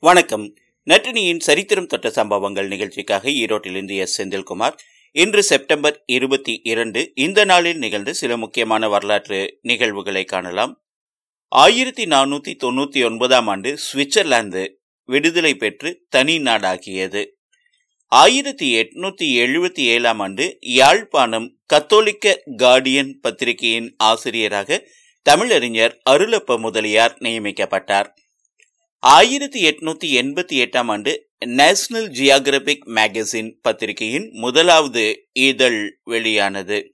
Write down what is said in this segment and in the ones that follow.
வணக்கம். நட்டினியின் சரித்திரம் தொட்ட சம்பவங்கள் நிகழ்ச்சிக்காக ஈரோட்டிலிருந்து எஸ். செந்தில்குமார். இன்று செப்டம்பர் இருபத்தி இரண்டு இந்த நாளில் நிகழ்ந்த சில முக்கியமான வரலாற்று நிகழ்வுகளை காணலாம். ஆயிரத்தி நானூத்தி தொண்ணூத்தி ஒன்பதாம் ஆண்டு சுவிட்சர்லாந்து விடுதலை பெற்று தனி நாடாகியது. ஆயிரத்தி எட்நூத்தி எழுபத்தி ஏழாம் ஆண்டு யாழ்ப்பாணம் கத்தோலிக்க கார்டியன் பத்திரிகையின் ஆசிரியராக தமிழறிஞர் அருளப்ப முதலியார் நியமிக்கப்பட்டார். ஆயிரத்தி எட்நூத்தி எண்பத்தி எட்டாம் ஆண்டு நேஷனல் ஜியாகிரபிக் மேகசின் பத்திரிகையின் முதலாவது இதழ் வெளியானது.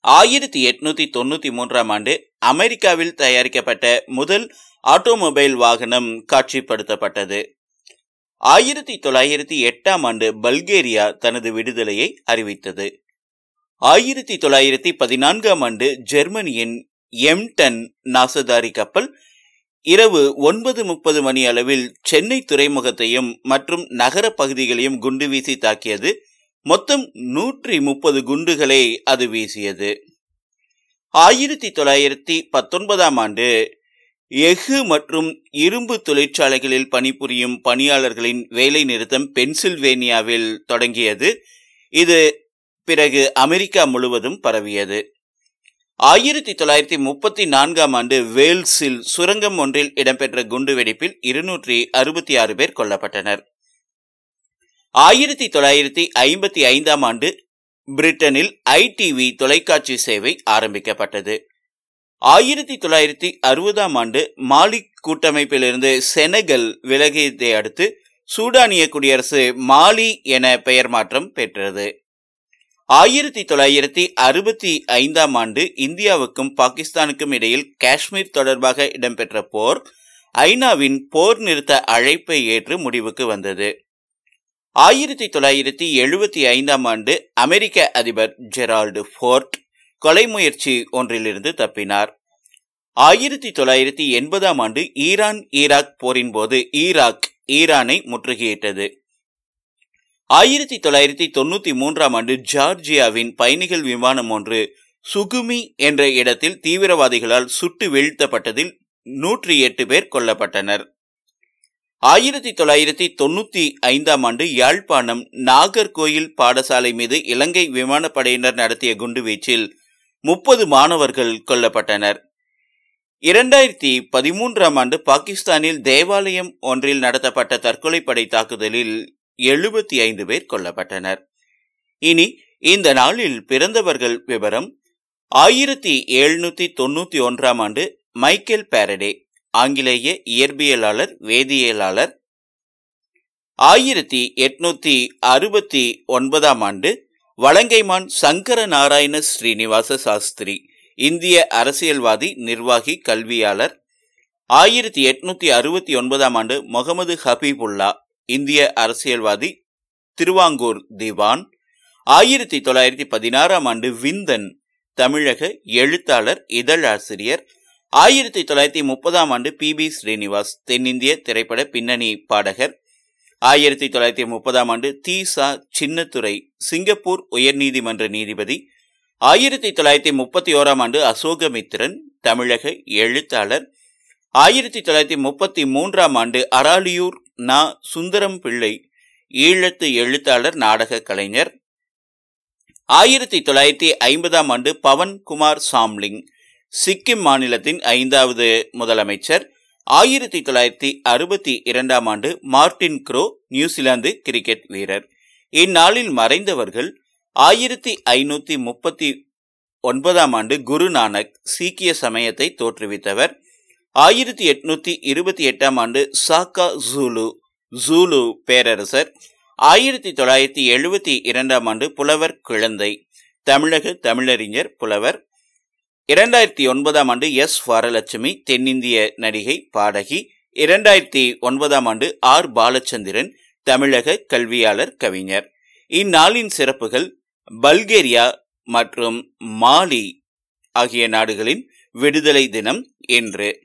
ஆயிரத்தி எட்நூத்தி தொண்ணூத்தி மூன்றாம் ஆண்டு அமெரிக்காவில் தயாரிக்கப்பட்ட முதல் ஆட்டோமொபைல் வாகனம் காட்சிப்படுத்தப்பட்டது. ஆயிரத்தி தொள்ளாயிரத்தி எட்டாம் ஆண்டு பல்கேரியா தனது விடுதலையை அறிவித்தது. ஆயிரத்தி தொள்ளாயிரத்தி பதினான்காம் ஆண்டு ஜெர்மனியின் எம்டன் நாசதாரி கப்பல் இரவு ஒன்பது முப்பது மணி அளவில் சென்னை துறைமுகத்தையும் மற்றும் நகர பகுதிகளையும் குண்டு வீசி தாக்கியது. மொத்தம் நூற்றி முப்பது குண்டுகளை அது வீசியது. ஆயிரத்தி தொள்ளாயிரத்தி பத்தொன்பதாம் ஆண்டு எஃகு மற்றும் இரும்பு தொழிற்சாலைகளில் பணிபுரியும் பணியாளர்களின் வேலை நிறுத்தம் பென்சில்வேனியாவில் தொடங்கியது. இது பிறகு அமெரிக்கா முழுவதும் பரவியது. ஆயிரத்தி தொள்ளாயிரத்தி முப்பத்தி நான்காம் ஆண்டு வேல்ஸில் சுரங்கம் ஒன்றில் இடம்பெற்ற குண்டுவெடிப்பில் இருநூற்றி அறுபத்தி ஆறு பேர் கொல்லப்பட்டனர். ஆயிரத்தி தொள்ளாயிரத்தி ஐம்பத்தி ஐந்தாம் ஆண்டு பிரிட்டனில் ஐடிவி தொலைக்காட்சி சேவை ஆரம்பிக்கப்பட்டது. ஆயிரத்தி தொள்ளாயிரத்தி அறுபதாம் ஆண்டு மாலிக் கூட்டமைப்பிலிருந்து செனகல் விலகியதை அடுத்து சூடானிய குடியரசு மாலி என பெயர் மாற்றம் பெற்றது. ஆயிரத்தி தொள்ளாயிரத்தி அறுபத்தி ஐந்தாம் ஆண்டு இந்தியாவுக்கும் பாகிஸ்தானுக்கும் இடையில் காஷ்மீர் தொடர்பாக இடம்பெற்ற போர் ஐநாவின் போர் நிறுத்த அழைப்பை ஏற்று முடிவுக்கு வந்தது. ஆயிரத்தி தொள்ளாயிரத்தி எழுபத்தி ஐந்தாம் ஆண்டு அமெரிக்க அதிபர் ஜெரால்டு ஃபோர்ட் கொலை முயற்சி ஒன்றிலிருந்து தப்பினார். ஆயிரத்தி தொள்ளாயிரத்தி எண்பதாம் ஆண்டு ஈரான் ஈராக் போரின் போது ஈராக் ஈரானை முற்றுகையிட்டது. ஆயிரத்தி தொள்ளாயிரத்தி தொண்ணூத்தி மூன்றாம் ஆண்டு ஜார்ஜியாவின் பயணிகள் விமானம் ஒன்று சுகுமி என்ற இடத்தில் தீவிரவாதிகளால் சுட்டு வீழ்த்தப்பட்டதில் நூற்றி எட்டு பேர் கொல்லப்பட்டனர். ஆயிரத்தி தொள்ளாயிரத்தி தொண்ணூத்தி ஐந்தாம் ஆண்டு யாழ்ப்பாணம் நாகர்கோயில் பாடசாலை மீது இலங்கை விமானப்படையினர் நடத்திய குண்டுவீச்சில் முப்பது மாணவர்கள் கொல்லப்பட்டனர். இரண்டாயிரத்தி பதிமூன்றாம் ஆண்டு பாகிஸ்தானில் தேவாலயம் ஒன்றில் நடத்தப்பட்ட தற்கொலைப்படை தாக்குதலில் எழுபத்தி ஐந்து பேர் கொல்லப்பட்டனர். இனி இந்த நாளில் பிறந்தவர்கள் விவரம் ஆயிரத்தி எழுநூத்தி தொண்ணூத்தி ஒன்றாம் ஆண்டு மைக்கேல் பேரடே ஆங்கிலேய இயற்பியலாளர் வேதியியலாளர். ஆயிரத்தி எட்நூத்தி அறுபத்தி ஒன்பதாம் ஆண்டு வலங்கைமான் சங்கர நாராயண ஸ்ரீனிவாச சாஸ்திரி இந்திய அரசியல்வாதி நிர்வாகி கல்வியாளர். ஆயிரத்தி எட்நூத்தி அறுபத்தி ஒன்பதாம் ஆண்டு முகமது ஹபீபுல்லா இந்திய அரசியல்வாதி திருவாங்கூர் திவான். ஆயிரத்தி தொள்ளாயிரத்தி பதினாறாம் ஆண்டு விந்தன் தமிழக எழுத்தாளர் இதழாசிரியர் ஆயிரத்தி தொள்ளாயிரத்தி முப்பதாம் ஆண்டு பி. பி. ஸ்ரீனிவாஸ் தென்னிந்திய திரைப்பட பின்னணி பாடகர். ஆயிரத்தி தொள்ளாயிரத்தி முப்பதாம் ஆண்டு தீசா சின்னத்துறை சிங்கப்பூர் உயர்நீதிமன்ற நீதிபதி. ஆயிரத்தி தொள்ளாயிரத்தி முப்பத்தி ஓராம் ஆண்டு அசோகமித்திரன் தமிழக எழுத்தாளர். ஆயிரத்தி தொள்ளாயிரத்தி முப்பத்தி மூன்றாம் ஆண்டு அராலியூர் நா. சுந்தரம் பிள்ளை ஈழத்து எழுத்தாளர் நாடக கலைஞர். ஆயிரத்தி தொள்ளாயிரத்தி ஐம்பதாம் ஆண்டு பவன் குமார் சாம்லிங் சிக்கிம் மாநிலத்தின் ஐந்தாவது முதலமைச்சர். ஆயிரத்தி தொள்ளாயிரத்தி அறுபத்தி இரண்டாம் ஆண்டு மார்டின் குரோ நியூசிலாந்து கிரிக்கெட் வீரர். இந்நாளில் மறைந்தவர்கள் ஆயிரத்தி ஐநூத்தி முப்பத்தி ஒன்பதாம் ஆண்டு குரு நானக் சீக்கிய சமயத்தை தோற்றுவித்தவர். ஆயிரத்தி எட்நூத்தி இருபத்தி எட்டாம் ஆண்டு சாக்கா ஜூலு ஜூலு பேரரசர். ஆயிரத்தி தொள்ளாயிரத்தி எழுபத்தி இரண்டாம் ஆண்டு புலவர் குழந்தை தமிழக தமிழறிஞர் புலவர். இரண்டாயிரத்தி ஒன்பதாம் ஆண்டு எஸ் வரலட்சுமி தென்னிந்திய நடிகை பாடகி. இரண்டாயிரத்தி ஒன்பதாம் ஆண்டு ஆர் பாலச்சந்திரன் தமிழக கல்வியாளர் கவிஞர். இந்நாளின் சிறப்புகள் பல்கேரியா மற்றும் மாலி ஆகிய நாடுகளின் விடுதலை தினம் என்று